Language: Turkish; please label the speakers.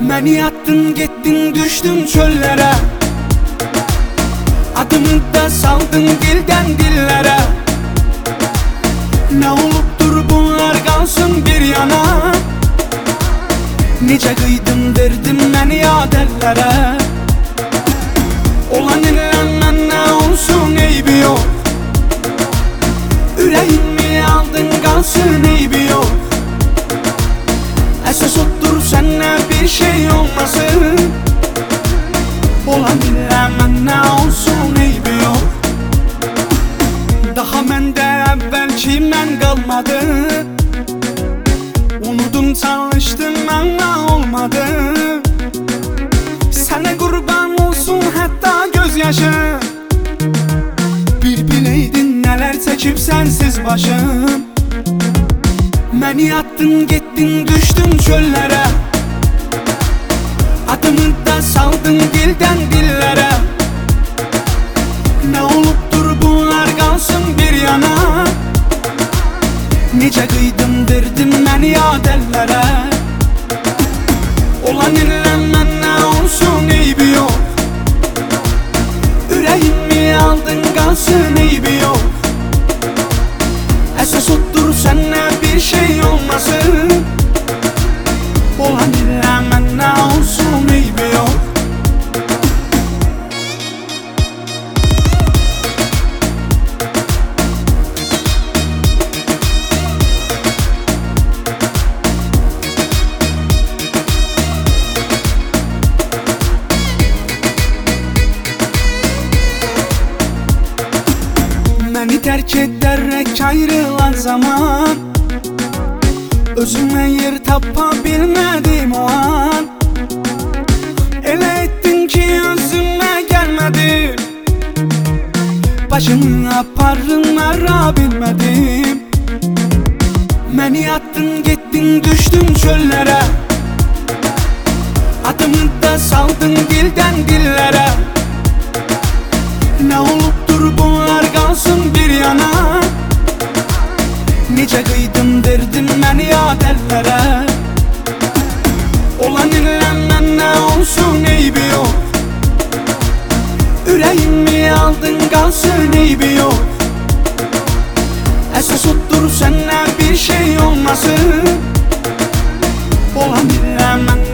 Speaker 1: Beni attın gittin düştüm çöllere. Adımı da saldın dilden dillere. Ne olupdur bunlar kalsın bir yana. Nice kıydım verdim beni yaderlere bir şey olmasın Olan inlenmen ne olsun eybi yok Daha mende evvelki men kalmadı. Unudum çalıştım ama olmadı. Sana kurban olsun hatta gözyaşı. Bir bileydin neler çekip sensiz başım. Beni attın gittin düştüm çöllere Ne olupdur bunlar kalsın bir yana. Nice kıydım verdim beni yaderlere Olan inlenmen ne olsun eybi yok Yüreğimi aldın kalsın eybi yok Esas otur senle bir şey olmasın terk ederek ayrılan zaman Özüme yer tapabilmedim o an. Ele ettin ki özüme gelmedim Başımı aparınlara bilmedim. Beni attın gittin düştüm çöllere. Adımı da saldın dilden dillere. Ne bunlar yana. Necə qıydım verdin məni yad əllərə Olan illə mənə olsun eybi yox Ürəyimi aldın qalsın eybi yox Əsas utdur sənə bir şey olmasın. Olan illə mənə